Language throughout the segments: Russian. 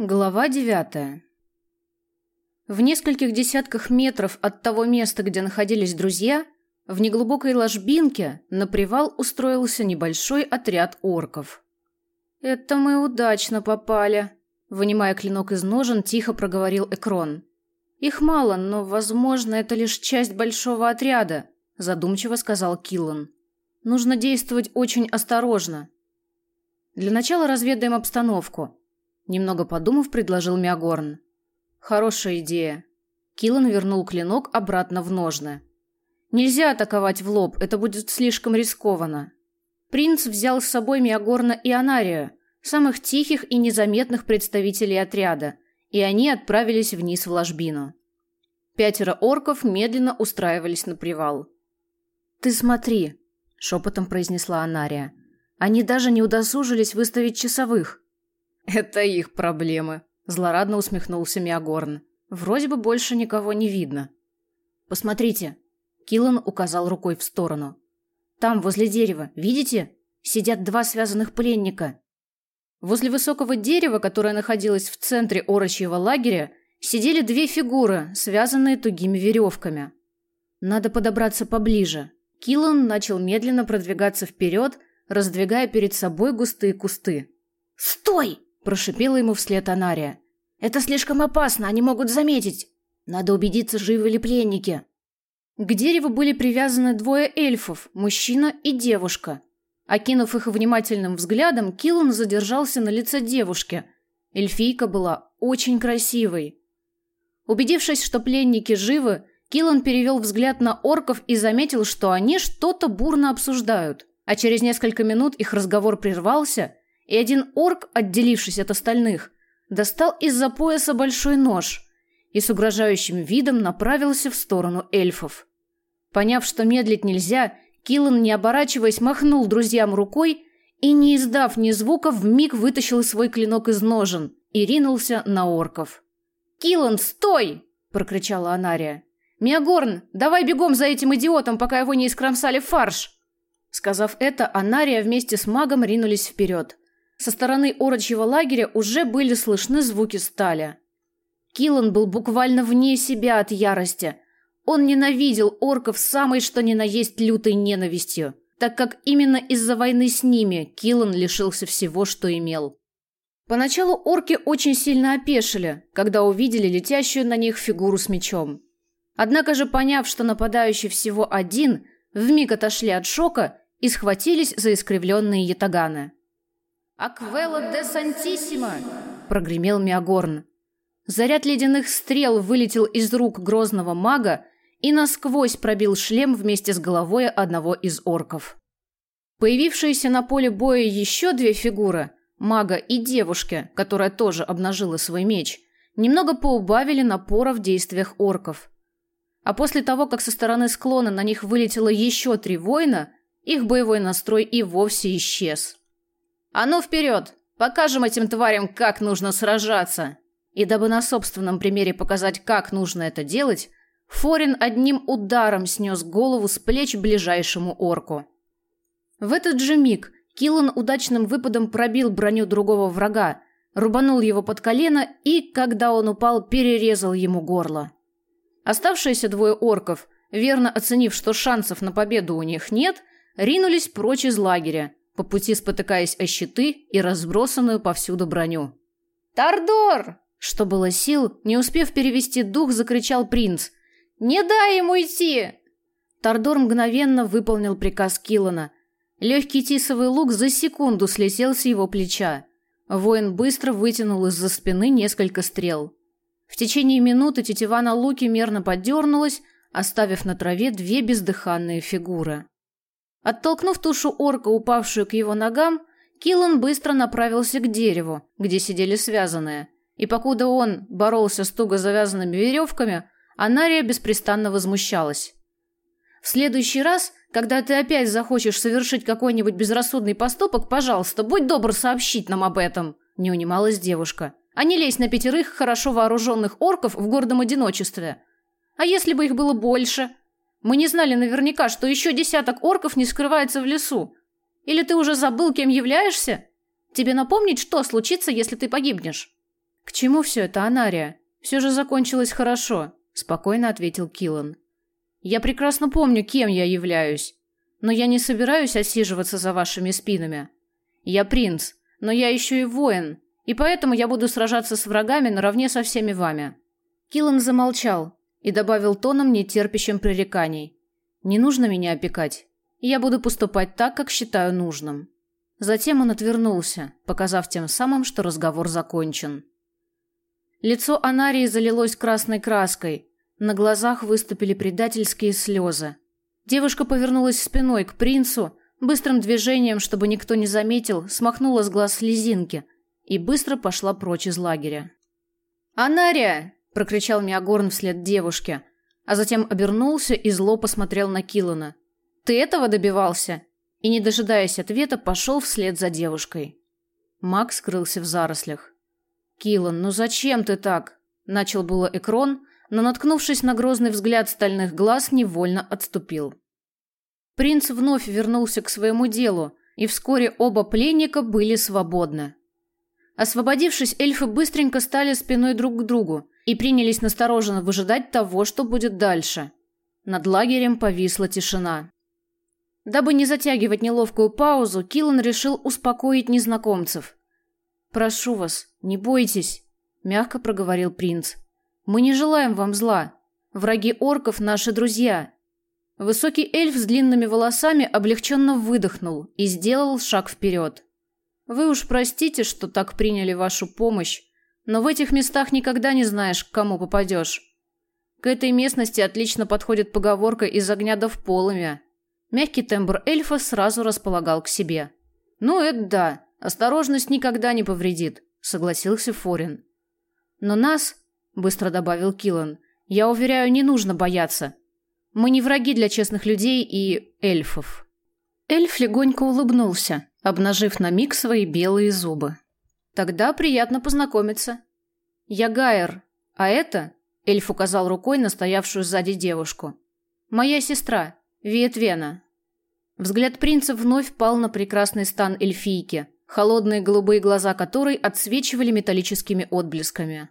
Глава девятая. В нескольких десятках метров от того места, где находились друзья, в неглубокой ложбинке на привал устроился небольшой отряд орков. «Это мы удачно попали», — вынимая клинок из ножен, тихо проговорил Экрон. «Их мало, но, возможно, это лишь часть большого отряда», — задумчиво сказал Киллан. «Нужно действовать очень осторожно. Для начала разведаем обстановку». Немного подумав, предложил Миагорн. Хорошая идея. Килан вернул клинок обратно в ножны. Нельзя атаковать в лоб, это будет слишком рискованно. Принц взял с собой Миагорна и Анарию, самых тихих и незаметных представителей отряда, и они отправились вниз в ложбину. Пятеро орков медленно устраивались на привал. «Ты смотри», — шепотом произнесла Анария. «Они даже не удосужились выставить часовых». «Это их проблемы», – злорадно усмехнулся Миагорн. «Вроде бы больше никого не видно». «Посмотрите», – Киллан указал рукой в сторону. «Там, возле дерева, видите? Сидят два связанных пленника». Возле высокого дерева, которое находилось в центре орочьего лагеря, сидели две фигуры, связанные тугими веревками. «Надо подобраться поближе». Киллан начал медленно продвигаться вперед, раздвигая перед собой густые кусты. «Стой!» Прошипела ему вслед Анария. «Это слишком опасно, они могут заметить. Надо убедиться, живы ли пленники». К дереву были привязаны двое эльфов, мужчина и девушка. Окинув их внимательным взглядом, Киллан задержался на лице девушки. Эльфийка была очень красивой. Убедившись, что пленники живы, Киллан перевел взгляд на орков и заметил, что они что-то бурно обсуждают. А через несколько минут их разговор прервался, и один орк, отделившись от остальных, достал из-за пояса большой нож и с угрожающим видом направился в сторону эльфов. Поняв, что медлить нельзя, Киллан, не оборачиваясь, махнул друзьям рукой и, не издав ни звука, вмиг вытащил свой клинок из ножен и ринулся на орков. «Киллан, стой!» – прокричала Анария. «Миагорн, давай бегом за этим идиотом, пока его не искромсали в фарш!» Сказав это, Анария вместе с магом ринулись вперед. Со стороны орочьего лагеря уже были слышны звуки стали. Киллан был буквально вне себя от ярости. Он ненавидел орков самой что ни на есть лютой ненавистью, так как именно из-за войны с ними Киллан лишился всего, что имел. Поначалу орки очень сильно опешили, когда увидели летящую на них фигуру с мечом. Однако же, поняв, что нападающий всего один, вмиг отошли от шока и схватились за искривленные ятаганы. «Аквелла де Сантиссима!» – прогремел Миагорн. Заряд ледяных стрел вылетел из рук грозного мага и насквозь пробил шлем вместе с головой одного из орков. Появившиеся на поле боя еще две фигуры – мага и девушки, которая тоже обнажила свой меч – немного поубавили напора в действиях орков. А после того, как со стороны склона на них вылетело еще три воина, их боевой настрой и вовсе исчез. «А ну вперед! Покажем этим тварям, как нужно сражаться!» И дабы на собственном примере показать, как нужно это делать, Форин одним ударом снес голову с плеч ближайшему орку. В этот же миг Киллан удачным выпадом пробил броню другого врага, рубанул его под колено и, когда он упал, перерезал ему горло. Оставшиеся двое орков, верно оценив, что шансов на победу у них нет, ринулись прочь из лагеря, по пути спотыкаясь о щиты и разбросанную повсюду броню. «Тардор!» Что было сил, не успев перевести дух, закричал принц. «Не дай ему идти!» Тардор мгновенно выполнил приказ Киллана. Легкий тисовый лук за секунду слетел с его плеча. Воин быстро вытянул из-за спины несколько стрел. В течение минуты тетива на луке мерно поддернулась, оставив на траве две бездыханные фигуры. Оттолкнув тушу орка, упавшую к его ногам, Киллан быстро направился к дереву, где сидели связанные. И покуда он боролся с туго завязанными веревками, Анария беспрестанно возмущалась. «В следующий раз, когда ты опять захочешь совершить какой-нибудь безрассудный поступок, пожалуйста, будь добр сообщить нам об этом», – не унималась девушка. «А не лезь на пятерых хорошо вооруженных орков в гордом одиночестве. А если бы их было больше? Мы не знали наверняка, что еще десяток орков не скрывается в лесу. Или ты уже забыл, кем являешься? Тебе напомнить, что случится, если ты погибнешь? К чему все это, Анария? Все же закончилось хорошо, спокойно ответил Килан. Я прекрасно помню, кем я являюсь, но я не собираюсь осиживаться за вашими спинами. Я принц, но я еще и воин, и поэтому я буду сражаться с врагами наравне со всеми вами. Килан замолчал и добавил тоном, нетерпящим пререканий: "Не нужно меня опекать. Я буду поступать так, как считаю нужным". Затем он отвернулся, показав тем самым, что разговор закончен. Лицо Анарии залилось красной краской, на глазах выступили предательские слезы. Девушка повернулась спиной к принцу, быстрым движением, чтобы никто не заметил, смахнула с глаз слезинки и быстро пошла прочь из лагеря. «Анария!» – прокричал Миагорн вслед девушке, а затем обернулся и зло посмотрел на Килана. «Ты этого добивался?» и, не дожидаясь ответа, пошел вслед за девушкой. Макс скрылся в зарослях. «Киллан, ну зачем ты так?» Начал было Экрон, но, наткнувшись на грозный взгляд стальных глаз, невольно отступил. Принц вновь вернулся к своему делу, и вскоре оба пленника были свободны. Освободившись, эльфы быстренько стали спиной друг к другу и принялись настороженно выжидать того, что будет дальше. Над лагерем повисла тишина. Дабы не затягивать неловкую паузу, Киллан решил успокоить незнакомцев. «Прошу вас, не бойтесь», – мягко проговорил принц. «Мы не желаем вам зла. Враги орков – наши друзья». Высокий эльф с длинными волосами облегченно выдохнул и сделал шаг вперед. «Вы уж простите, что так приняли вашу помощь, но в этих местах никогда не знаешь, к кому попадешь. К этой местности отлично подходит поговорка из огня до в полымя. Мягкий тембр эльфа сразу располагал к себе. «Ну, это да. Осторожность никогда не повредит», — согласился Форин. «Но нас», — быстро добавил Киллан, — «я уверяю, не нужно бояться. Мы не враги для честных людей и эльфов». Эльф легонько улыбнулся, обнажив на миг свои белые зубы. «Тогда приятно познакомиться. Я Гайер, а это...» — эльф указал рукой на стоявшую сзади девушку. «Моя сестра, Виетвена. Взгляд принца вновь пал на прекрасный стан эльфийки, холодные голубые глаза которой отсвечивали металлическими отблесками.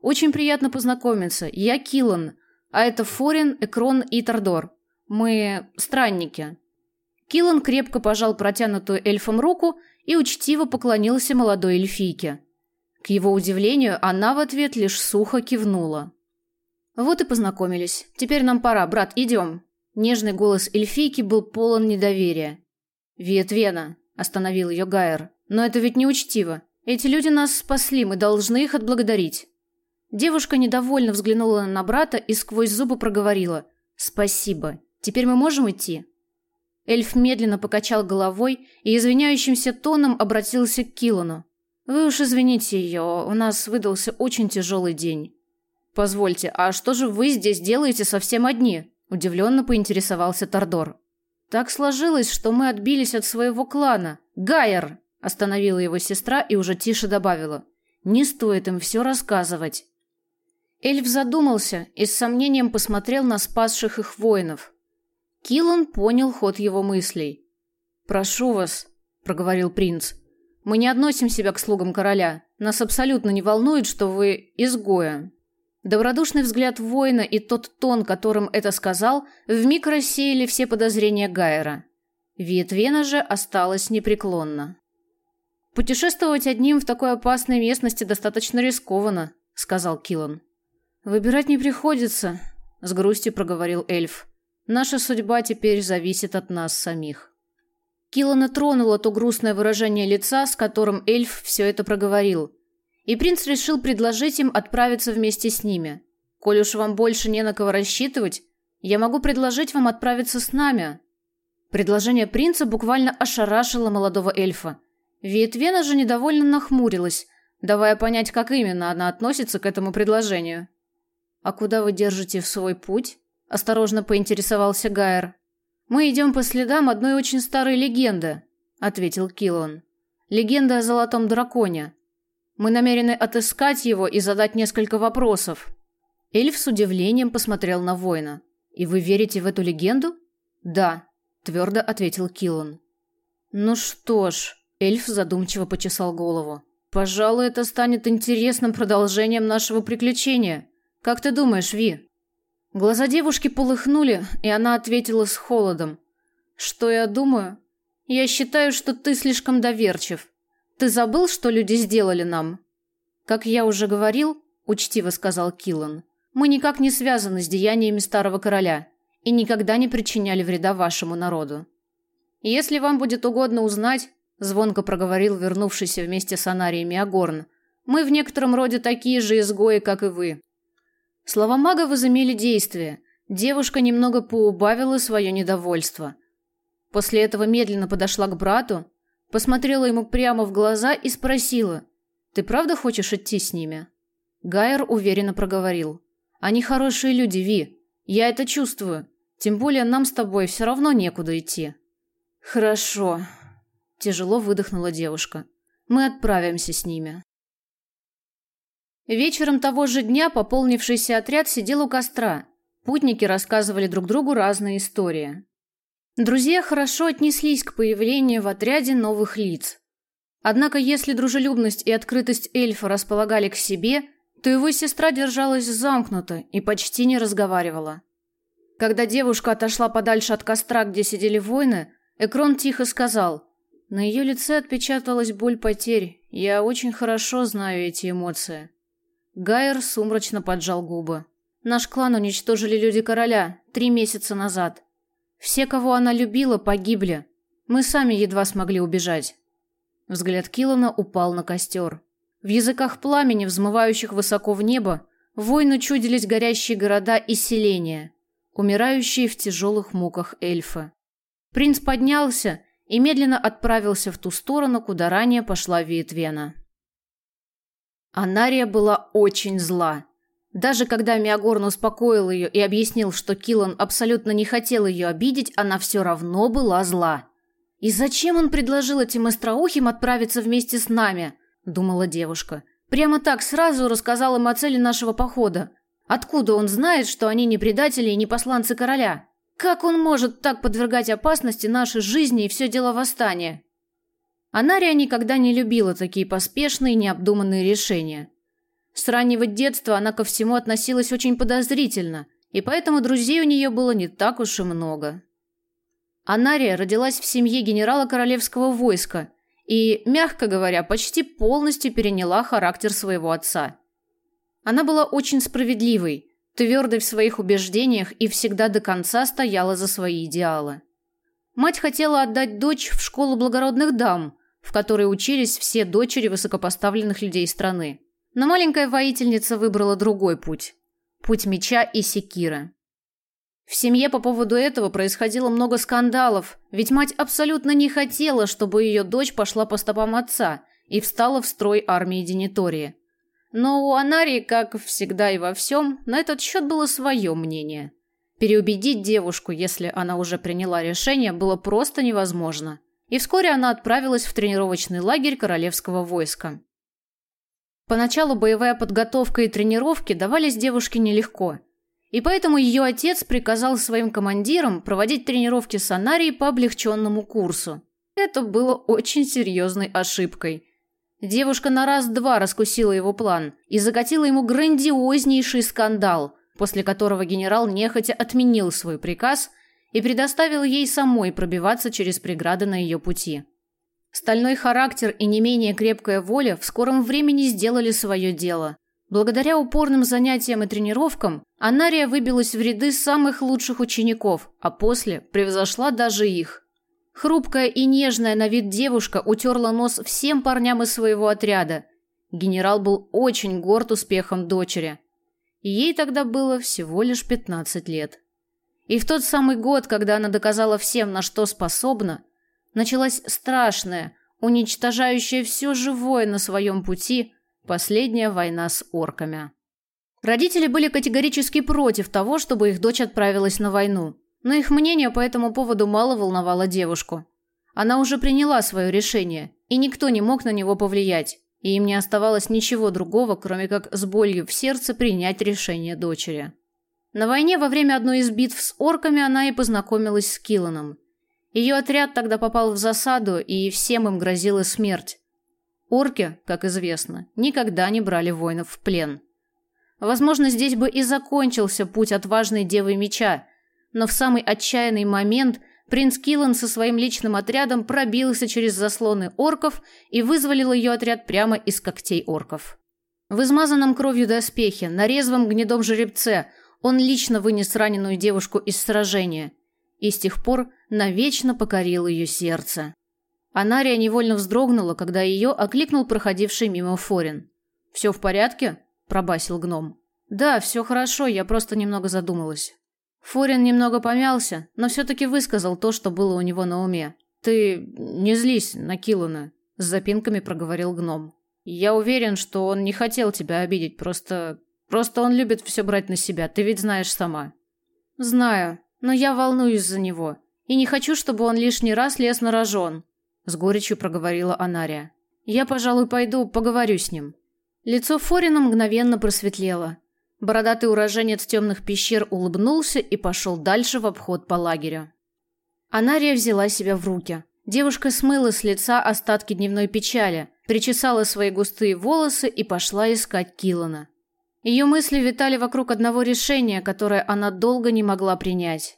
Очень приятно познакомиться. Я Килан, а это Форин, Экрон и Тордор. Мы странники. Килан крепко пожал протянутую эльфом руку и учтиво поклонился молодой эльфийке. К его удивлению, она в ответ лишь сухо кивнула. Вот и познакомились. Теперь нам пора, брат, идем. Нежный голос эльфийки был полон недоверия. «Виетвена», — остановил ее Гайер, — «но это ведь не учтиво. Эти люди нас спасли, мы должны их отблагодарить». Девушка недовольно взглянула на брата и сквозь зубы проговорила «Спасибо. Теперь мы можем идти?» Эльф медленно покачал головой и извиняющимся тоном обратился к Килану. «Вы уж извините ее, у нас выдался очень тяжелый день». «Позвольте, а что же вы здесь делаете совсем одни?» Удивленно поинтересовался Тордор. Так сложилось, что мы отбились от своего клана. Гайер! Остановила его сестра и уже тише добавила. Не стоит им все рассказывать. Эльф задумался и с сомнением посмотрел на спасших их воинов. Килан понял ход его мыслей. «Прошу вас», — проговорил принц, — «мы не относим себя к слугам короля. Нас абсолютно не волнует, что вы изгоя. Добродушный взгляд воина и тот тон, которым это сказал, вмиг рассеяли все подозрения Гайера. Виетвена же осталась непреклонна. «Путешествовать одним в такой опасной местности достаточно рискованно», — сказал Килан. «Выбирать не приходится», — с грустью проговорил эльф. «Наша судьба теперь зависит от нас самих». Килана тронуло то грустное выражение лица, с которым эльф все это проговорил — и принц решил предложить им отправиться вместе с ними. «Коль уж вам больше не на кого рассчитывать, я могу предложить вам отправиться с нами». Предложение принца буквально ошарашило молодого эльфа. Виетвена же недовольно нахмурилась, давая понять, как именно она относится к этому предложению. «А куда вы держите в свой путь?» – осторожно поинтересовался Гайер. «Мы идем по следам одной очень старой легенды», – ответил Килон. «Легенда о золотом драконе. Мы намерены отыскать его и задать несколько вопросов. Эльф с удивлением посмотрел на воина. И вы верите в эту легенду? Да, твердо ответил Килан. Ну что ж, эльф задумчиво почесал голову. Пожалуй, это станет интересным продолжением нашего приключения. Как ты думаешь, Ви? Глаза девушки полыхнули, и она ответила с холодом. Что я думаю? Я считаю, что ты слишком доверчив. Ты забыл, что люди сделали нам? Как я уже говорил, учтиво сказал Киллан. Мы никак не связаны с деяниями старого короля и никогда не причиняли вреда вашему народу. Если вам будет угодно узнать, звонко проговорил вернувшийся вместе с Анарией Миагорн. Мы в некотором роде такие же изгои, как и вы. Слова мага возымели действие. Девушка немного поубавила свое недовольство. После этого медленно подошла к брату, посмотрела ему прямо в глаза и спросила: "Ты правда хочешь идти с ними?" Гайер уверенно проговорил: "Они хорошие люди, Ви. Я это чувствую. Тем более нам с тобой все равно некуда идти". "Хорошо", Тяжело выдохнула девушка. Мы отправимся с ними. Вечером того же дня пополнившийся отряд сидел у костра. Путники рассказывали друг другу разные истории. Друзья хорошо отнеслись к появлению в отряде новых лиц. Однако, если дружелюбность и открытость эльфа располагали к себе, то его сестра держалась замкнуто и почти не разговаривала. Когда девушка отошла подальше от костра, где сидели воины, Экрон тихо сказал: на ее лице отпечаталась боль потерь. Я очень хорошо знаю эти эмоции. Гайер сумрачно поджал губы. Наш клан уничтожили люди короля три месяца назад. Все, кого она любила, погибли. Мы сами едва смогли убежать. Взгляд Килана упал на костер. В языках пламени, взмывающих высоко в небо, воину чудились горящие города и селения, умирающие в тяжелых муках эльфы. Принц поднялся и медленно отправился в ту сторону, куда ранее пошла Виетвена. Анария была очень зла. Даже когда Миагорн успокоил ее и объяснил, что Килан абсолютно не хотел ее обидеть, она все равно была зла. «И зачем он предложил этим остроухим отправиться вместе с нами?» – думала девушка. «Прямо так сразу рассказал им о цели нашего похода. Откуда он знает, что они не предатели и не посланцы короля?» Как он может так подвергать опасности нашей жизни и все дело восстания? Анария никогда не любила такие поспешные, необдуманные решения. С раннего детства она ко всему относилась очень подозрительно, и поэтому друзей у нее было не так уж и много. Анария родилась в семье генерала королевского войска и, мягко говоря, почти полностью переняла характер своего отца. Она была очень справедливой, твердой в своих убеждениях и всегда до конца стояла за свои идеалы. Мать хотела отдать дочь в школу благородных дам, в которой учились все дочери высокопоставленных людей страны. Но маленькая воительница выбрала другой путь – путь меча и секира. В семье по поводу этого происходило много скандалов, ведь мать абсолютно не хотела, чтобы ее дочь пошла по стопам отца и встала в строй армии Денитории. Но у Анарии, как всегда и во всем, на этот счет было свое мнение. Переубедить девушку, если она уже приняла решение, было просто невозможно. И вскоре она отправилась в тренировочный лагерь королевского войска. Поначалу боевая подготовка и тренировки давались девушке нелегко. И поэтому ее отец приказал своим командирам проводить тренировки с Анарией по облегченному курсу. Это было очень серьезной ошибкой – Девушка на раз-два раскусила его план и закатила ему грандиознейший скандал, после которого генерал нехотя отменил свой приказ и предоставил ей самой пробиваться через преграды на ее пути. Стальной характер и не менее крепкая воля в скором времени сделали свое дело. Благодаря упорным занятиям и тренировкам Анария выбилась в ряды самых лучших учеников, а после превзошла даже их. Хрупкая и нежная на вид девушка утерла нос всем парням из своего отряда. Генерал был очень горд успехом дочери. Ей тогда было всего лишь 15 лет. И в тот самый год, когда она доказала всем, на что способна, началась страшная, уничтожающая все живое на своем пути последняя война с орками. Родители были категорически против того, чтобы их дочь отправилась на войну но их мнение по этому поводу мало волновало девушку. Она уже приняла свое решение, и никто не мог на него повлиять, и им не оставалось ничего другого, кроме как с болью в сердце принять решение дочери. На войне во время одной из битв с орками она и познакомилась с Килланом. Ее отряд тогда попал в засаду, и всем им грозила смерть. Орки, как известно, никогда не брали воинов в плен. Возможно, здесь бы и закончился путь отважной девы меча, но в самый отчаянный момент принц Киллан со своим личным отрядом пробился через заслоны орков и вызволил ее отряд прямо из когтей орков. В измазанном кровью доспехе, на резвом гнедом жеребце он лично вынес раненую девушку из сражения и с тех пор навечно покорил ее сердце. Анария невольно вздрогнула, когда ее окликнул проходивший мимо Форин. «Все в порядке?» – пробасил гном. «Да, все хорошо, я просто немного задумалась». Форин немного помялся, но все-таки высказал то, что было у него на уме. «Ты не злись на Киллана», – с запинками проговорил гном. «Я уверен, что он не хотел тебя обидеть, просто... Просто он любит все брать на себя, ты ведь знаешь сама». «Знаю, но я волнуюсь за него, и не хочу, чтобы он лишний раз лез на рожон с горечью проговорила Анария. Я, пожалуй, пойду поговорю с ним. Лицо Форина мгновенно просветлело. Бородатый уроженец темных пещер улыбнулся и пошел дальше в обход по лагерю. Анария взяла себя в руки. Девушка смыла с лица остатки дневной печали, причесала свои густые волосы и пошла искать Килана. Ее мысли витали вокруг одного решения, которое она долго не могла принять.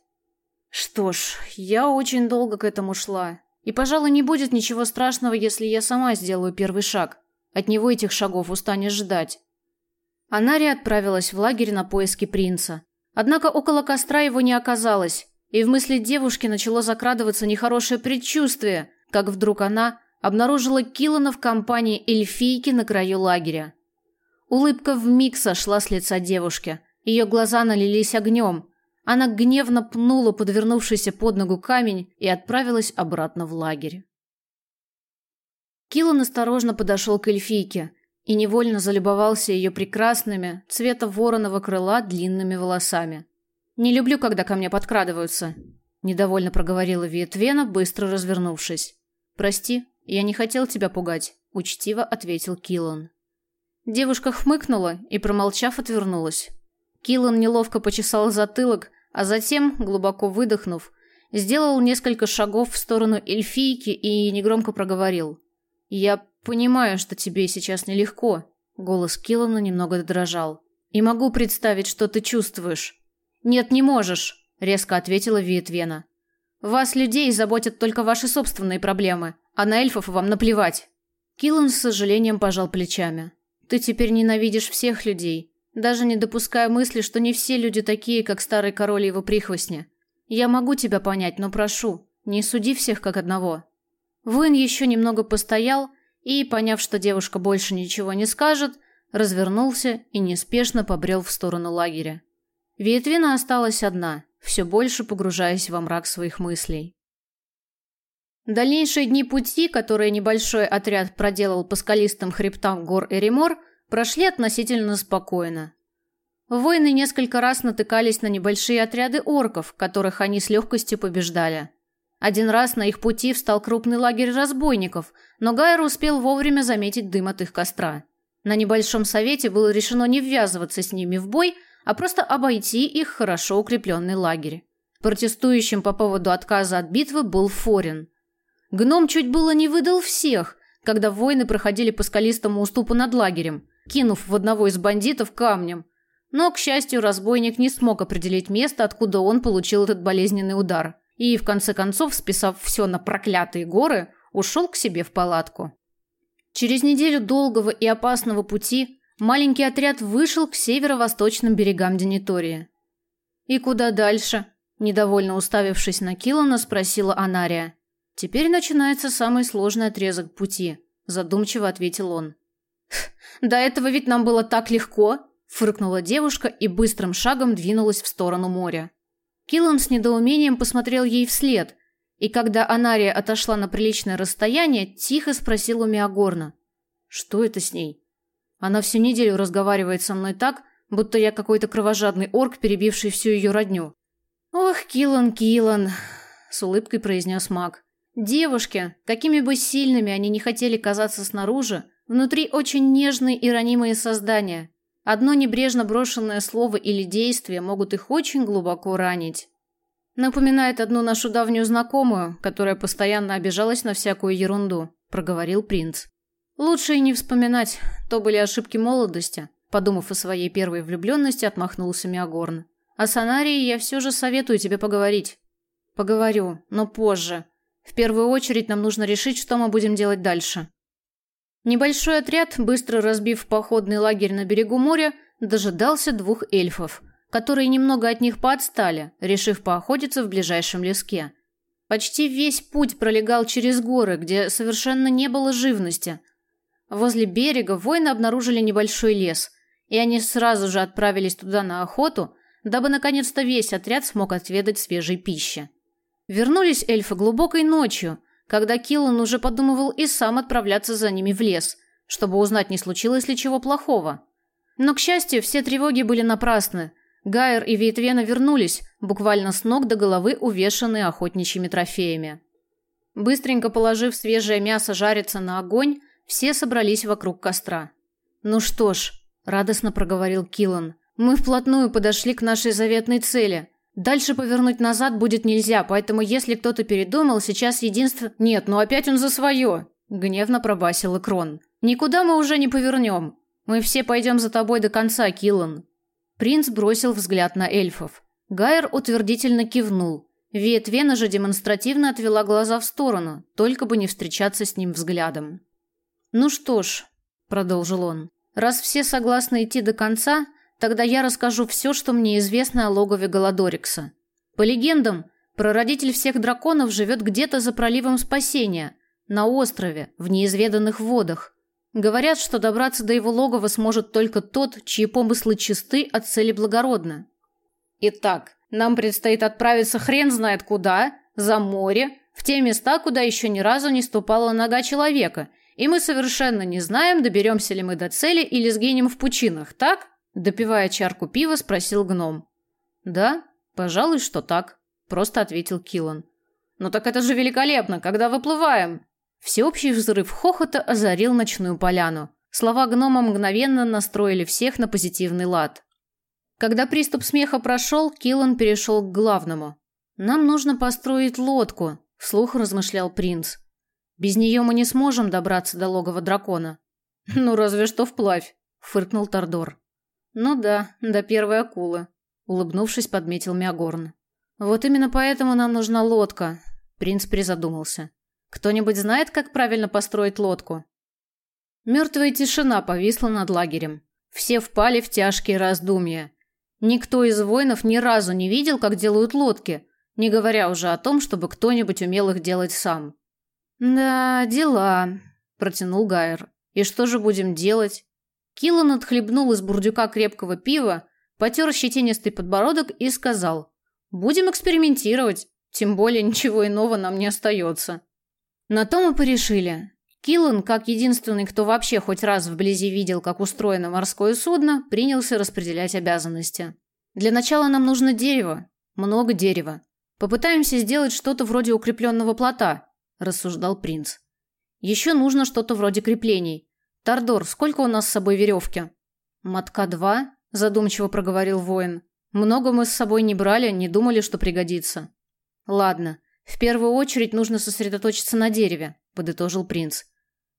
Что ж, я очень долго к этому шла. И, пожалуй, не будет ничего страшного, если я сама сделаю первый шаг. От него этих шагов устанешь ждать. Анария отправилась в лагерь на поиски принца. Однако около костра его не оказалось, и в мысли девушки начало закрадываться нехорошее предчувствие, как вдруг она обнаружила Килана в компании эльфийки на краю лагеря. Улыбка вмиг сошла с лица девушки. Ее глаза налились огнем, она гневно пнула подвернувшийся под ногу камень и отправилась обратно в лагерь. Килан осторожно подошел к эльфийке и невольно залюбовался ее прекрасными, цвета вороного крыла, длинными волосами. «Не люблю, когда ко мне подкрадываются», – недовольно проговорила Виетвена, быстро развернувшись. «Прости, я не хотел тебя пугать», – учтиво ответил Килан. Девушка хмыкнула и, промолчав, отвернулась. Килан неловко почесал затылок, а затем, глубоко выдохнув, сделал несколько шагов в сторону эльфийки и негромко проговорил. «Я понимаю, что тебе сейчас нелегко», — голос Киллана немного дрожал. «И могу представить, что ты чувствуешь». «Нет, не можешь», — резко ответила Виетвена. «Вас, людей, заботят только ваши собственные проблемы, а на эльфов вам наплевать». Киллан с сожалением пожал плечами. «Ты теперь ненавидишь всех людей, даже не допуская мысли, что не все люди такие, как старый король и его прихвостни. Я могу тебя понять, но прошу, не суди всех как одного. Воин еще немного постоял и, поняв, что девушка больше ничего не скажет, развернулся и неспешно побрел в сторону лагеря. Ветвина осталась одна, все больше погружаясь во мрак своих мыслей. Дальнейшие дни пути, которые небольшой отряд проделал по скалистым хребтам гор Эримор, прошли относительно спокойно. Воины несколько раз натыкались на небольшие отряды орков, которых они с легкостью побеждали. Один раз на их пути встал крупный лагерь разбойников, но Гайр успел вовремя заметить дым от их костра. На небольшом совете было решено не ввязываться с ними в бой, а просто обойти их хорошо укрепленный лагерь. Протестующим по поводу отказа от битвы был Форин. Гном чуть было не выдал всех, когда воины проходили по скалистому уступу над лагерем – кинув в одного из бандитов камнем. Но, к счастью, разбойник не смог определить место, откуда он получил этот болезненный удар. И, в конце концов, списав все на проклятые горы, ушел к себе в палатку. Через неделю долгого и опасного пути маленький отряд вышел к северо-восточным берегам Денитории. «И куда дальше?» – недовольно уставившись на Килана, спросила Анария. «Теперь начинается самый сложный отрезок пути», – задумчиво ответил он. До этого ведь нам было так легко, фыркнула девушка и быстрым шагом двинулась в сторону моря. Киллан с недоумением посмотрел ей вслед, и когда Анария отошла на приличное расстояние, тихо спросил у Миагорна: "Что это с ней? Она всю неделю разговаривает со мной так, будто я какой-то кровожадный орк, перебивший всю ее родню". "Ох, Киллан, Киллан", с улыбкой произнес маг. Девушки, какими бы сильными они ни хотели казаться снаружи, Внутри очень нежные и ранимые создания. Одно небрежно брошенное слово или действие могут их очень глубоко ранить. Напоминает одну нашу давнюю знакомую, которая постоянно обижалась на всякую ерунду, проговорил принц. Лучше и не вспоминать, то были ошибки молодости. Подумав о своей первой влюбленности, отмахнулся Миагорн. О Санарии я все же советую тебе поговорить. Поговорю, но позже. В первую очередь нам нужно решить, что мы будем делать дальше. Небольшой отряд, быстро разбив походный лагерь на берегу моря, дожидался двух эльфов, которые немного от них поотстали, решив поохотиться в ближайшем леске. Почти весь путь пролегал через горы, где совершенно не было живности. Возле берега воины обнаружили небольшой лес, и они сразу же отправились туда на охоту, дабы наконец-то весь отряд смог отведать свежей пищи. Вернулись эльфы глубокой ночью, когда Киллан уже подумывал и сам отправляться за ними в лес, чтобы узнать, не случилось ли чего плохого. Но, к счастью, все тревоги были напрасны. Гайер и Вейтвена вернулись, буквально с ног до головы увешанные охотничьими трофеями. Быстренько положив свежее мясо жариться на огонь, все собрались вокруг костра. «Ну что ж», – радостно проговорил Киллан, – «мы вплотную подошли к нашей заветной цели. Дальше повернуть назад будет нельзя, поэтому если кто-то передумал, сейчас единство...» «Нет, ну опять он за свое!» – гневно пробасил Экрон. «Никуда мы уже не повернем. Мы все пойдем за тобой до конца, Киллан». Принц бросил взгляд на эльфов. Гайер утвердительно кивнул. Ветвена же демонстративно отвела глаза в сторону, только бы не встречаться с ним взглядом. «Ну что ж», — продолжил он, — «раз все согласны идти до конца, тогда я расскажу все, что мне известно о логове Голодорикса. По легендам, прародитель всех драконов живет где-то за проливом Спасения, на острове, в неизведанных водах. Говорят, что добраться до его логова сможет только тот, чьи помыслы чисты от цели благородны. Итак, нам предстоит отправиться хрен знает куда, за море, в те места, куда еще ни разу не ступала нога человека, и мы совершенно не знаем, доберемся ли мы до цели или сгинем в пучинах, так? Допивая чарку пива, спросил гном. Да, пожалуй, что так, просто ответил Килан. Ну так это же великолепно, когда выплываем. Всеобщий взрыв хохота озарил ночную поляну. Слова гнома мгновенно настроили всех на позитивный лад. Когда приступ смеха прошел, Киллан перешел к главному. «Нам нужно построить лодку», – вслух размышлял принц. «Без нее мы не сможем добраться до логова дракона». «Ну, разве что вплавь», – фыркнул Тордор. «Ну да, до первой акулы», – улыбнувшись, подметил Миагорн. «Вот именно поэтому нам нужна лодка», – принц призадумался. Кто-нибудь знает, как правильно построить лодку? Мертвая тишина повисла над лагерем. Все впали в тяжкие раздумья. Никто из воинов ни разу не видел, как делают лодки, не говоря уже о том, чтобы кто-нибудь умел их делать сам. «Да, дела», – протянул Гайер. «И что же будем делать?» Киллан отхлебнул из бурдюка крепкого пива, потер щетинистый подбородок и сказал. «Будем экспериментировать, тем более ничего иного нам не остается». На то мы порешили. Киллан, как единственный, кто вообще хоть раз вблизи видел, как устроено морское судно, принялся распределять обязанности. Для начала нам нужно дерево. Много дерева. Попытаемся сделать что-то вроде укрепленного плота, рассуждал принц. Еще нужно что-то вроде креплений. Тардор, сколько у нас с собой веревки? Мотка два, задумчиво проговорил воин. Много мы с собой не брали, не думали, что пригодится. Ладно, «В первую очередь нужно сосредоточиться на дереве», – подытожил принц.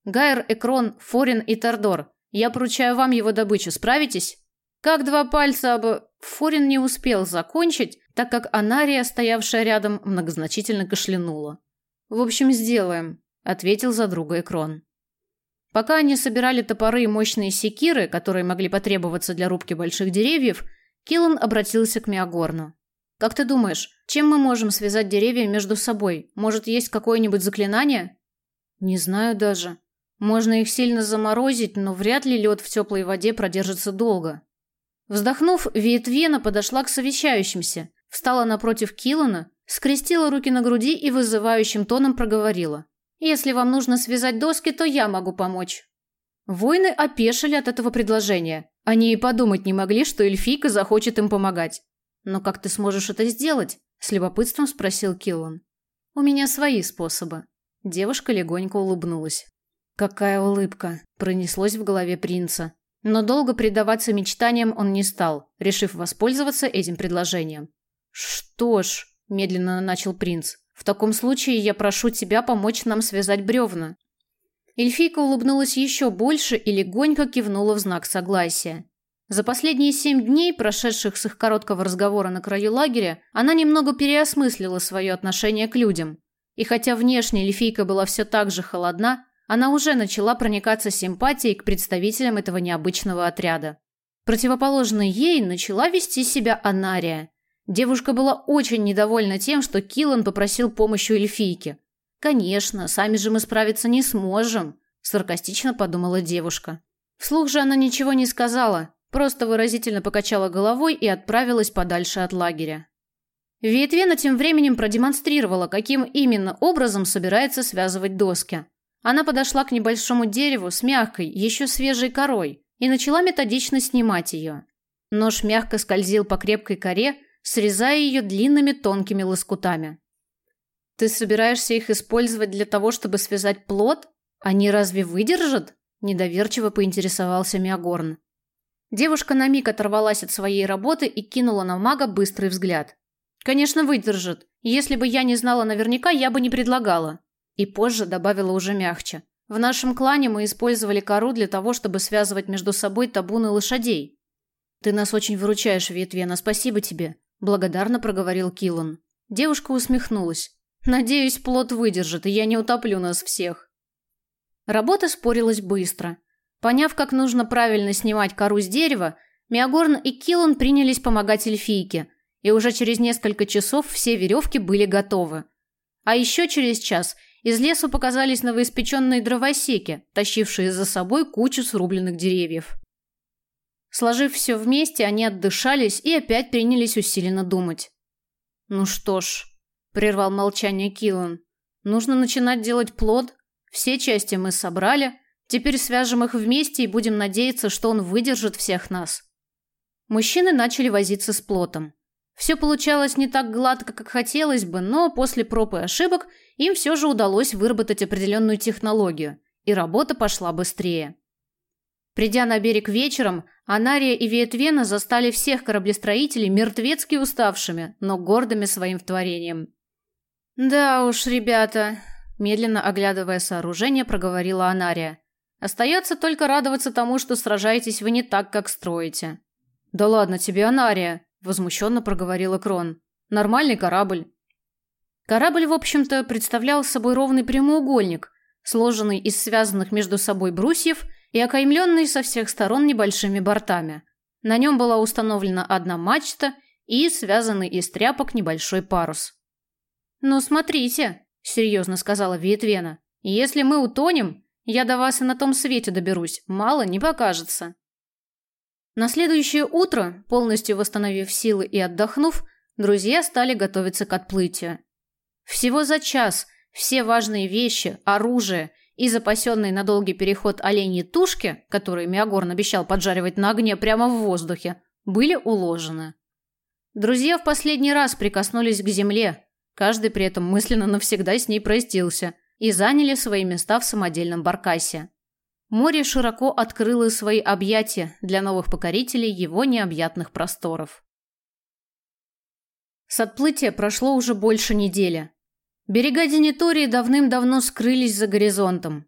«Гайр, Экрон, Форин и Тордор, я поручаю вам его добычу, справитесь?» Как два пальца об... Форин не успел закончить, так как Анария, стоявшая рядом, многозначительно кашлянула. «В общем, сделаем», – ответил за друга Экрон. Пока они собирали топоры и мощные секиры, которые могли потребоваться для рубки больших деревьев, Киллан обратился к Миагорну. Как ты думаешь, чем мы можем связать деревья между собой? Может, есть какое-нибудь заклинание? Не знаю даже. Можно их сильно заморозить, но вряд ли лед в теплой воде продержится долго. Вздохнув, Виетвена подошла к совещающимся, встала напротив Килана, скрестила руки на груди и вызывающим тоном проговорила: "Если вам нужно связать доски, то я могу помочь". Воины опешили от этого предложения. Они и подумать не могли, что эльфийка захочет им помогать. «Но как ты сможешь это сделать?» – с любопытством спросил Киллан. «У меня свои способы». Девушка легонько улыбнулась. «Какая улыбка!» – пронеслось в голове принца. Но долго предаваться мечтаниям он не стал, решив воспользоваться этим предложением. «Что ж», – медленно начал принц, – «в таком случае я прошу тебя помочь нам связать бревна». Эльфийка улыбнулась еще больше и легонько кивнула в знак согласия. За последние семь дней, прошедших с их короткого разговора на краю лагеря, она немного переосмыслила свое отношение к людям. И хотя внешне эльфийка была все так же холодна, она уже начала проникаться симпатией к представителям этого необычного отряда. Противоположно ей начала вести себя Анария. Девушка была очень недовольна тем, что Киллан попросил помощи эльфийки. «Конечно, сами же мы справиться не сможем», – саркастично подумала девушка. Вслух же она ничего не сказала, просто выразительно покачала головой и отправилась подальше от лагеря. Ветвена тем временем продемонстрировала, каким именно образом собирается связывать доски. Она подошла к небольшому дереву с мягкой, еще свежей корой и начала методично снимать ее. Нож мягко скользил по крепкой коре, срезая ее длинными тонкими лоскутами. Ты собираешься их использовать для того, чтобы связать плод? Они разве выдержат? Недоверчиво поинтересовался Миагорн. Девушка на миг оторвалась от своей работы и кинула на мага быстрый взгляд. Конечно, выдержат. Если бы я не знала наверняка, я бы не предлагала. И позже добавила уже мягче. В нашем клане мы использовали кору для того, чтобы связывать между собой табуны лошадей. Ты нас очень выручаешь, Ветвена, спасибо тебе, благодарно проговорил Килан. Девушка усмехнулась. Надеюсь, плод выдержит, и я не утоплю нас всех. Работа спорилась быстро. Поняв, как нужно правильно снимать кору с дерева, Миагорн и Килан принялись помогать эльфийке, и уже через несколько часов все веревки были готовы. А еще через час из лесу показались новоиспеченные дровосеки, тащившие за собой кучу срубленных деревьев. Сложив все вместе, они отдышались и опять принялись усиленно думать. Ну что ж, прервал молчание Киллан. Нужно начинать делать плод. Все части мы собрали. Теперь свяжем их вместе и будем надеяться, что он выдержит всех нас. Мужчины начали возиться с плотом. Все получалось не так гладко, как хотелось бы, но после проб и ошибок им все же удалось выработать определенную технологию, и работа пошла быстрее. Придя на берег вечером, Анария и Виетвена застали всех кораблестроителей мертвецки уставшими, но гордыми своим творением. «Да уж, ребята», – медленно оглядывая сооружение, проговорила Анария. «Остается только радоваться тому, что сражаетесь вы не так, как строите». «Да ладно тебе, Анария», – возмущенно проговорила Крон. «Нормальный корабль». Корабль, в общем-то, представлял собой ровный прямоугольник, сложенный из связанных между собой брусьев и окаймленный со всех сторон небольшими бортами. На нем была установлена одна мачта и связанный из тряпок небольшой парус. «Ну, смотрите», — серьезно сказала Виетвена, — «если мы утонем, я до вас и на том свете доберусь, мало не покажется». На следующее утро, полностью восстановив силы и отдохнув, друзья стали готовиться к отплытию. Всего за час все важные вещи, оружие и запасенные на долгий переход оленьи тушки, которые Миагорн обещал поджаривать на огне прямо в воздухе, были уложены. Друзья в последний раз прикоснулись к земле, Каждый при этом мысленно навсегда с ней простился и заняли свои места в самодельном баркасе. Море широко открыло свои объятия для новых покорителей его необъятных просторов. С отплытия прошло уже больше недели. Берега Денитории давным-давно скрылись за горизонтом.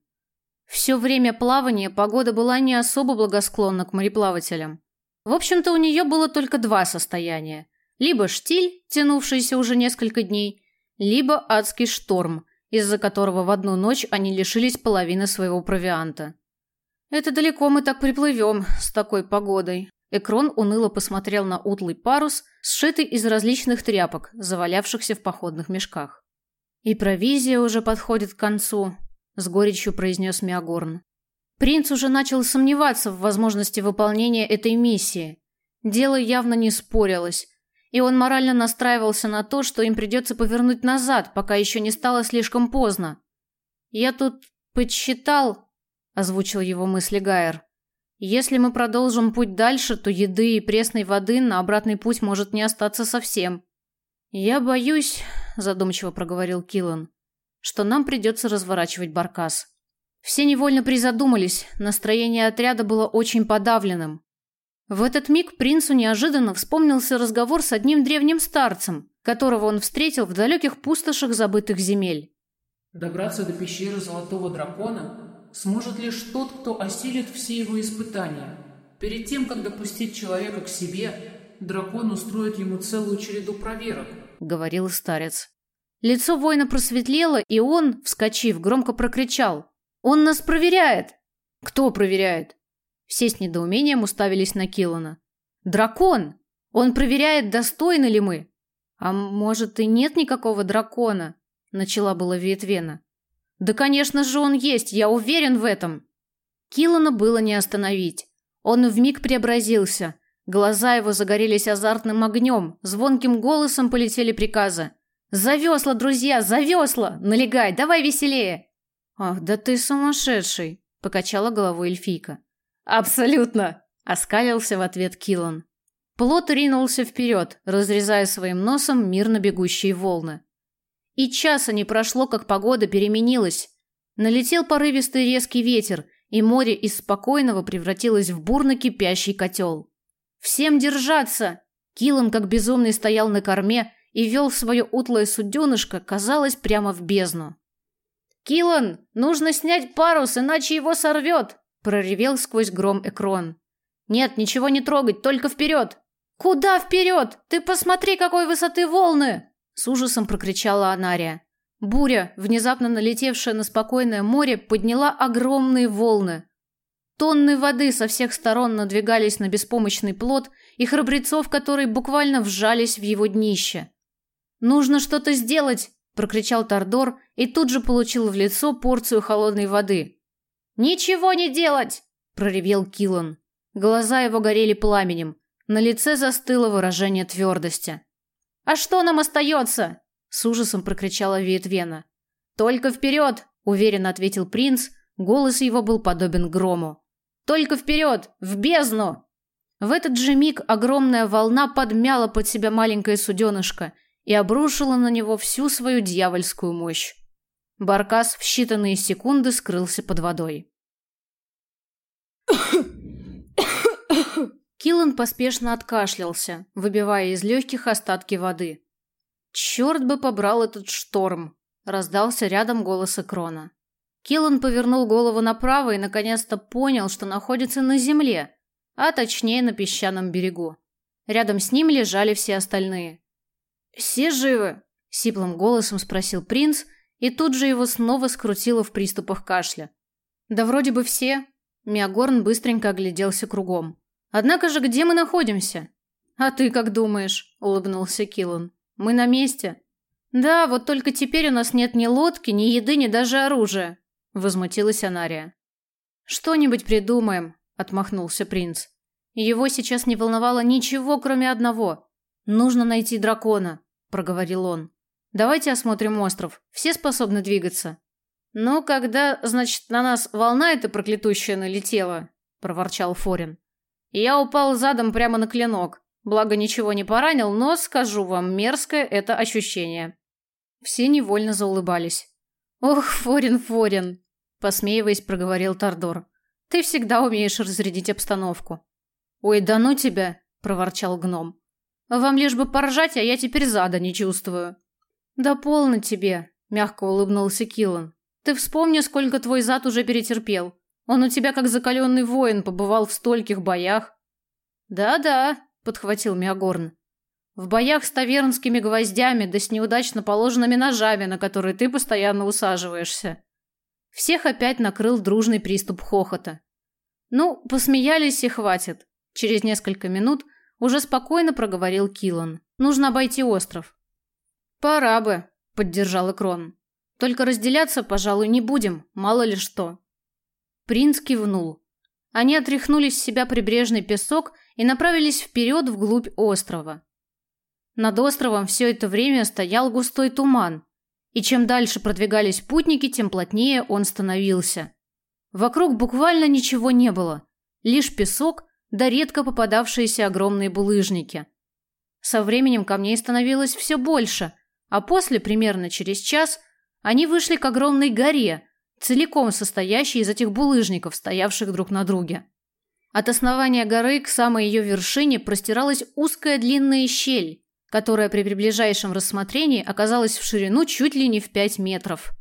Все время плавания погода была не особо благосклонна к мореплавателям. В общем-то, у нее было только два состояния – либо штиль, тянувшийся уже несколько дней, либо адский шторм, из-за которого в одну ночь они лишились половины своего провианта. «Это далеко мы так приплывем с такой погодой». Экрон уныло посмотрел на утлый парус, сшитый из различных тряпок, завалявшихся в походных мешках. «И провизия уже подходит к концу», — с горечью произнес Миагорн. Принц уже начал сомневаться в возможности выполнения этой миссии. Дело явно не спорилось, и он морально настраивался на то, что им придется повернуть назад, пока еще не стало слишком поздно. «Я тут подсчитал», – озвучил его мысли Гайер. «Если мы продолжим путь дальше, то еды и пресной воды на обратный путь может не остаться совсем». «Я боюсь», – задумчиво проговорил Киллан, – «что нам придется разворачивать баркас». Все невольно призадумались, настроение отряда было очень подавленным. В этот миг принцу неожиданно вспомнился разговор с одним древним старцем, которого он встретил в далеких пустошах забытых земель. Добраться до пещеры Золотого Дракона сможет лишь тот, кто осилит все его испытания. Перед тем, как допустить человека к себе, дракон устроит ему целую череду проверок», — говорил старец. Лицо воина просветлело, и он, вскочив, громко прокричал. «Он нас проверяет!» «Кто проверяет?» Все с недоумением уставились на Киллана. «Дракон! Он проверяет, достойны ли мы!» «А может, и нет никакого дракона?» Начала была Виетвена. «Да, конечно же, он есть, я уверен в этом!» Киллана было не остановить. Он вмиг преобразился. Глаза его загорелись азартным огнем, звонким голосом полетели приказы. «За весла, друзья, за весла! Налегай, давай веселее!» «Ах, да ты сумасшедший!» – покачала головой эльфийка. «Абсолютно!» – оскалился в ответ Килан. Плот ринулся вперед, разрезая своим носом мирно бегущие волны. И часа не прошло, как погода переменилась. Налетел порывистый резкий ветер, и море из спокойного превратилось в бурно кипящий котел. «Всем держаться!» Килан, как безумный, стоял на корме и вел свое утлое суденышко, казалось, прямо в бездну. «Киллан, нужно снять парус, иначе его сорвет!» – проревел сквозь гром Экрон. «Нет, ничего не трогать, только вперед!» «Куда вперед? Ты посмотри, какой высоты волны!» С ужасом прокричала Анария. Буря, внезапно налетевшая на спокойное море, подняла огромные волны. Тонны воды со всех сторон надвигались на беспомощный плот, и храбрецов, которые буквально вжались в его днище. «Нужно что-то сделать!» – прокричал Тардор и тут же получил в лицо порцию холодной воды. «Ничего не делать!» – проревел Килан. Глаза его горели пламенем. На лице застыло выражение твердости. «А что нам остается?» – с ужасом прокричала Виетвена. «Только вперед!» – уверенно ответил принц. Голос его был подобен грому. «Только вперед! В бездну!» В этот же миг огромная волна подмяла под себя маленькое суденышко и обрушила на него всю свою дьявольскую мощь. Баркас в считанные секунды скрылся под водой. Киллан поспешно откашлялся, выбивая из легких остатки воды. «Черт бы побрал этот шторм!» – раздался рядом голос Экрона. Киллан повернул голову направо и наконец-то понял, что находится на земле, а точнее на песчаном берегу. Рядом с ним лежали все остальные. «Все живы?» – сиплым голосом спросил принц, и тут же его снова скрутило в приступах кашля. «Да вроде бы все». Миагорн быстренько огляделся кругом. Однако же где мы находимся? А ты как думаешь? улыбнулся Киллан. Мы на месте. Да, вот только теперь у нас нет ни лодки, ни еды, ни даже оружия, возмутилась Анария. Что-нибудь придумаем, отмахнулся принц. Его сейчас не волновало ничего, кроме одного. Нужно найти дракона, проговорил он. Давайте осмотрим остров. Все способны двигаться. Ну, когда, значит, на нас волна эта проклятущая налетела, проворчал Форин. Я упал задом прямо на клинок. Благо ничего не поранил, но, скажу вам, мерзкое это ощущение. Все невольно заулыбались. «Ох, Форин, Форин!» – посмеиваясь, проговорил Тардор. «Ты всегда умеешь разрядить обстановку». «Ой, да ну тебя!» – проворчал гном. «Вам лишь бы поржать, а я теперь зада не чувствую». «Да полно тебе!» – мягко улыбнулся Киллан. «Ты вспомни, сколько твой зад уже перетерпел. Он у тебя как закаленный воин побывал в стольких боях. Да-да, подхватил Миагорн. В боях с тавернскими гвоздями да с неудачно положенными ножами, на которые ты постоянно усаживаешься. Всех опять накрыл дружный приступ хохота. Ну, посмеялись и хватит. Через несколько минут уже спокойно проговорил Килан. Нужно обойти остров. Пора бы, поддержал Крон. Только разделяться, пожалуй, не будем, мало ли что. Принц кивнул. Они отряхнули с себя прибрежный песок и направились вперед вглубь острова. Над островом все это время стоял густой туман, и чем дальше продвигались путники, тем плотнее он становился. Вокруг буквально ничего не было, лишь песок да редко попадавшиеся огромные булыжники. Со временем камней становилось все больше, а после, примерно через час, они вышли к огромной горе, целиком состоящий из этих булыжников, стоявших друг на друге. От основания горы к самой ее вершине простиралась узкая длинная щель, которая при ближайшем рассмотрении оказалась в ширину чуть ли не в пять метров.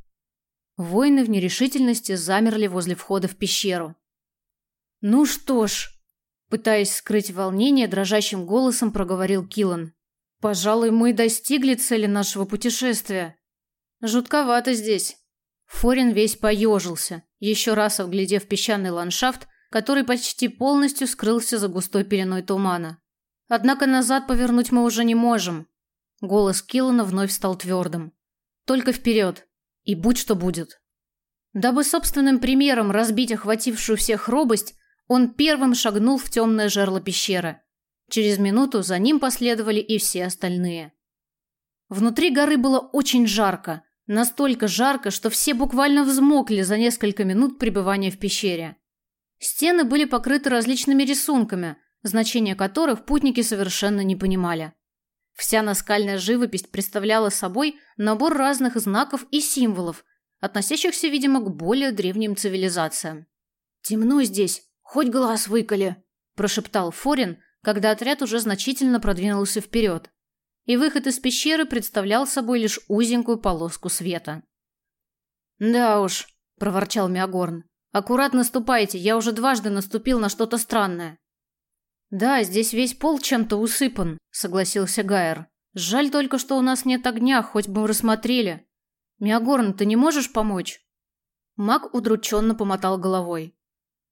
Воины в нерешительности замерли возле входа в пещеру. «Ну что ж», — пытаясь скрыть волнение, дрожащим голосом проговорил Килан. «Пожалуй, мы достигли цели нашего путешествия. Жутковато здесь». Форин весь поежился, еще раз оглядев песчаный ландшафт, который почти полностью скрылся за густой пеленой тумана. Однако назад повернуть мы уже не можем. Голос Киллана вновь стал твердым. Только вперед. И будь что будет. Дабы собственным примером разбить охватившую всех робость, он первым шагнул в темное жерло пещеры. Через минуту за ним последовали и все остальные. Внутри горы было очень жарко, настолько жарко, что все буквально взмокли за несколько минут пребывания в пещере. Стены были покрыты различными рисунками, значения которых путники совершенно не понимали. Вся наскальная живопись представляла собой набор разных знаков и символов, относящихся, видимо, к более древним цивилизациям. «Темно здесь, хоть глаз выколи», – прошептал Форин, когда отряд уже значительно продвинулся вперед. И выход из пещеры представлял собой лишь узенькую полоску света. «Да уж», – проворчал Миагорн, Аккуратно ступайте, я уже дважды наступил на что-то странное. Да, здесь весь пол чем-то усыпан, согласился Гайер. Жаль только, что у нас нет огня, хоть бы рассмотрели. Миагорн, ты не можешь помочь? Маг удрученно помотал головой.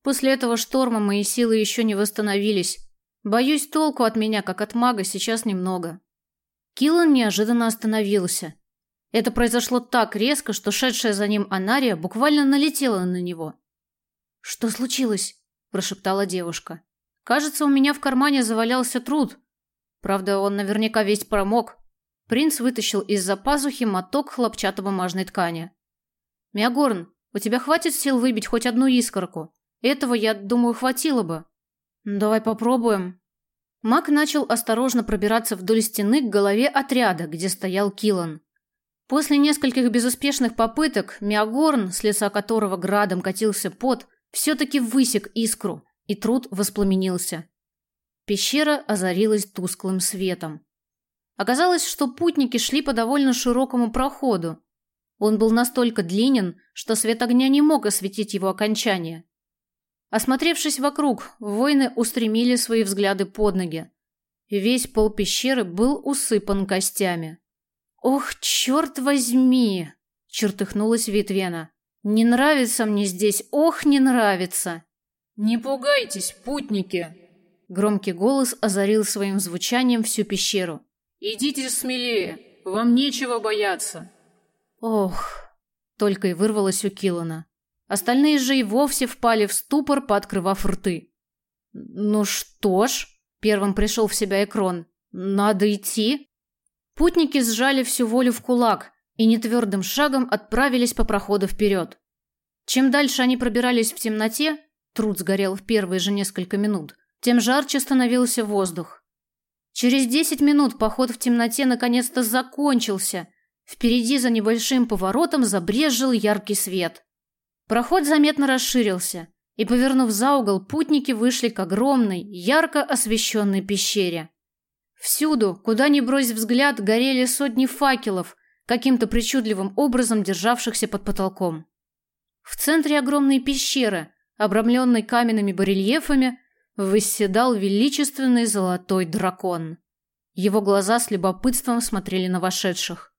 После этого шторма мои силы еще не восстановились. Боюсь, толку от меня, как от мага, сейчас немного. Киллан неожиданно остановился. Это произошло так резко, что шедшая за ним Анария буквально налетела на него. «Что случилось?» – прошептала девушка. «Кажется, у меня в кармане завалялся труд. Правда, он наверняка весь промок». Принц вытащил из-за пазухи моток хлопчатобумажной ткани. «Миагорн, у тебя хватит сил выбить хоть одну искорку? Этого, я думаю, хватило бы». «Давай попробуем». Маг начал осторожно пробираться вдоль стены к голове отряда, где стоял Килан. После нескольких безуспешных попыток Миагорн, с лица которого градом катился пот, все-таки высек искру, и труд воспламенился. Пещера озарилась тусклым светом. Оказалось, что путники шли по довольно широкому проходу. Он был настолько длинен, что свет огня не мог осветить его окончание. Осмотревшись вокруг, воины устремили свои взгляды под ноги. Весь пол пещеры был усыпан костями. «Ох, черт возьми!» – чертыхнулась Витвена. Не нравится мне здесь, ох, не нравится. Не пугайтесь, путники. Громкий голос озарил своим звучанием всю пещеру. Идите смелее, вам нечего бояться. Ох, только и вырвалось у Килана. Остальные же и вовсе впали в ступор, пооткрывав рты. Ну что ж, первым пришел в себя Экрон. Надо идти. Путники сжали всю волю в кулак, и нетвердым шагом отправились по проходу вперед. Чем дальше они пробирались в темноте, труд сгорел в первые же несколько минут, тем жарче становился воздух. Через десять минут поход в темноте наконец-то закончился. Впереди за небольшим поворотом забрезжил яркий свет. Проход заметно расширился, и, повернув за угол, путники вышли к огромной, ярко освещенной пещере. Всюду, куда ни брось взгляд, горели сотни факелов – каким-то причудливым образом державшихся под потолком. В центре огромной пещеры, обрамленной каменными барельефами, восседал величественный золотой дракон. Его глаза с любопытством смотрели на вошедших.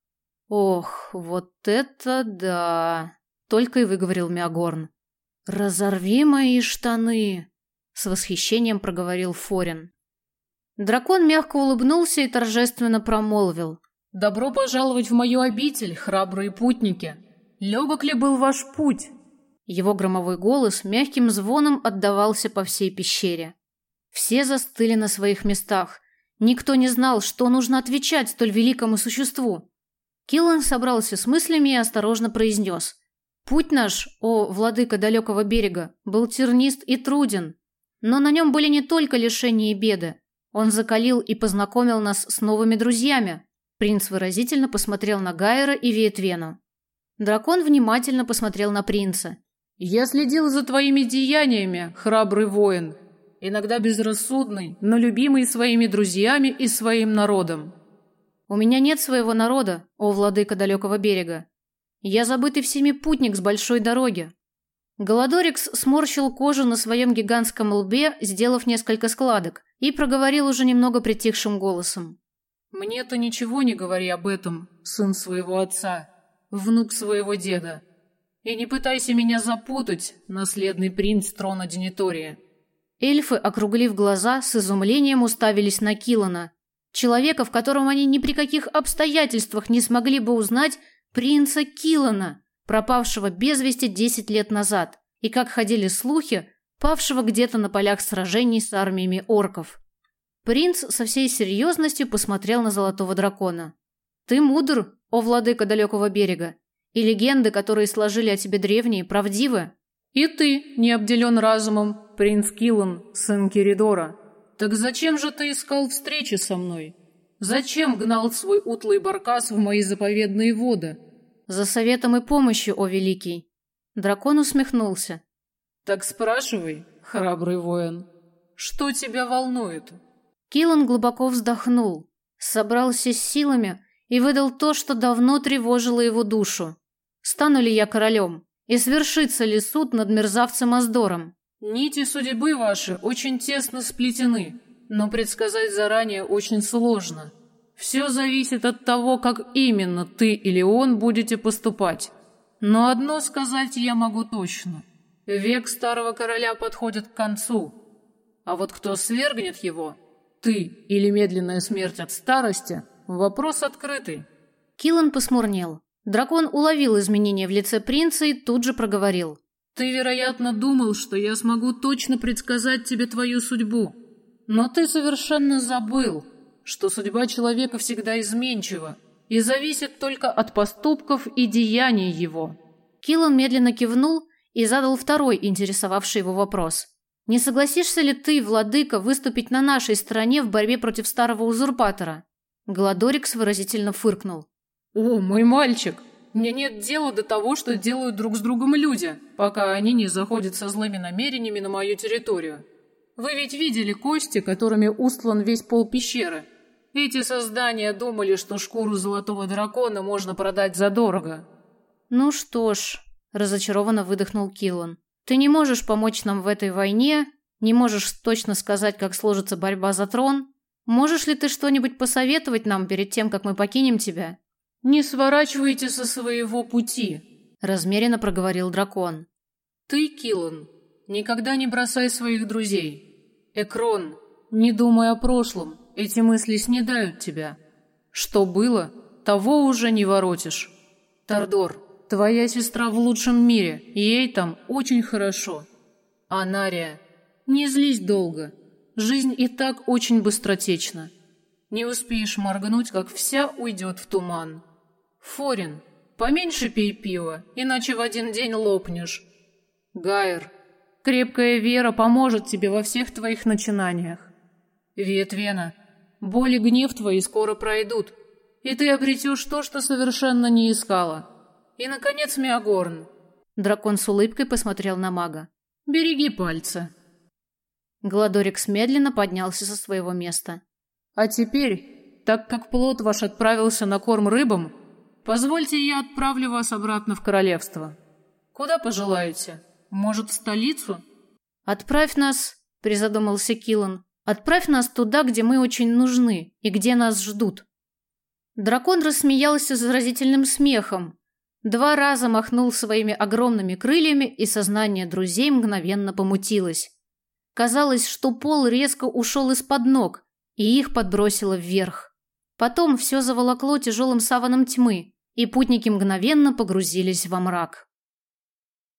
«Ох, вот это да!» — только и выговорил Миагорн. «Разорви мои штаны!» — с восхищением проговорил Форин. Дракон мягко улыбнулся и торжественно промолвил. Добро пожаловать в мою обитель, храбрые путники. Легок ли был ваш путь? Его громовой голос мягким звоном отдавался по всей пещере. Все застыли на своих местах. Никто не знал, что нужно отвечать столь великому существу. Киллан собрался с мыслями и осторожно произнес. «Путь наш, о, владыка далекого берега, был тернист и труден, но на нем были не только лишения и беды. Он закалил и познакомил нас с новыми друзьями, Принц выразительно посмотрел на Гайера и Виетвену. Дракон внимательно посмотрел на принца. «Я следил за твоими деяниями, храбрый воин. Иногда безрассудный, но любимый своими друзьями и своим народом». «У меня нет своего народа, о владыка далекого берега. Я забытый всеми путник с большой дороги. Голодорикс сморщил кожу на своем гигантском лбе, сделав несколько складок, и проговорил уже немного притихшим голосом. «Мне ты ничего не говори об этом, сын своего отца, внук своего деда. И не пытайся меня запутать, наследный принц трона Денитория». Эльфы, округлив глаза, с изумлением уставились на Килана, человека, в котором они ни при каких обстоятельствах не смогли бы узнать принца Килана, пропавшего без вести десять лет назад, и, как ходили слухи, павшего где-то на полях сражений с армиями орков. Принц со всей серьезностью посмотрел на Золотого Дракона. «Ты мудр, о владыка далекого берега, и легенды, которые сложили о тебе древние, правдивы?» «И ты не обделен разумом, принц Киллан, сын Киридора. Так зачем же ты искал встречи со мной? Зачем гнал свой утлый баркас в мои заповедные воды?» «За советом и помощью, о великий!» Дракон усмехнулся. «Так спрашивай, храбрый воин, что тебя волнует?» Киллан глубоко вздохнул, собрался с силами и выдал то, что давно тревожило его душу. «Стану ли я королем? И свершится ли суд над мерзавцем Аздором?» «Нити судьбы ваши очень тесно сплетены, но предсказать заранее очень сложно. Все зависит от того, как именно ты или он будете поступать. Но одно сказать я могу точно. Век старого короля подходит к концу. А вот кто свергнет его, ты или медленная смерть от старости, вопрос открытый. Киллан посмурнел. Дракон уловил изменения в лице принца и тут же проговорил. Ты, вероятно, думал, что я смогу точно предсказать тебе твою судьбу. Но ты совершенно забыл, что судьба человека всегда изменчива и зависит только от поступков и деяний его. Киллан медленно кивнул и задал второй интересовавший его вопрос. «Не согласишься ли ты, владыка, выступить на нашей стороне в борьбе против старого узурпатора?» Гладорикс выразительно фыркнул. «О, мой мальчик, мне нет дела до того, что делают друг с другом люди, пока они не заходят со злыми намерениями на мою территорию. Вы ведь видели кости, которыми устлан весь пол пещеры?» Эти создания думали, что шкуру золотого дракона можно продать задорого. Ну что ж, разочарованно выдохнул Киллан. Ты не можешь помочь нам в этой войне, не можешь точно сказать, как сложится борьба за трон. Можешь ли ты что-нибудь посоветовать нам перед тем, как мы покинем тебя? Не сворачивайте со своего пути, размеренно проговорил дракон. Ты, Киллан, никогда не бросай своих друзей. Экрон, не думай о прошлом. Эти мысли снедают тебя. Что было, того уже не воротишь. Тардор, твоя сестра в лучшем мире, ей там очень хорошо. Анария, не злись долго. Жизнь и так очень быстротечна. Не успеешь моргнуть, как вся уйдет в туман. Форин, поменьше пей пива, иначе в один день лопнешь. Гайер, крепкая вера поможет тебе во всех твоих начинаниях. Ветвена, Боль и гнев твои скоро пройдут, и ты обретешь то, что совершенно не искала. И, наконец, Миагорн. Дракон с улыбкой посмотрел на мага. Береги пальцы. Гладорикс медленно поднялся со своего места. А теперь, так как плод ваш отправился на корм рыбам, позвольте я отправлю вас обратно в королевство. Куда пожелаете? Может, в столицу? Отправь нас, призадумался Килан. Отправь нас туда, где мы очень нужны и где нас ждут. Дракон рассмеялся заразительным смехом, два раза махнул своими огромными крыльями, и сознание друзей мгновенно помутилось. Казалось, что пол резко ушел из-под ног, и их подбросило вверх. Потом все заволокло тяжелым саваном тьмы, и путники мгновенно погрузились во мрак.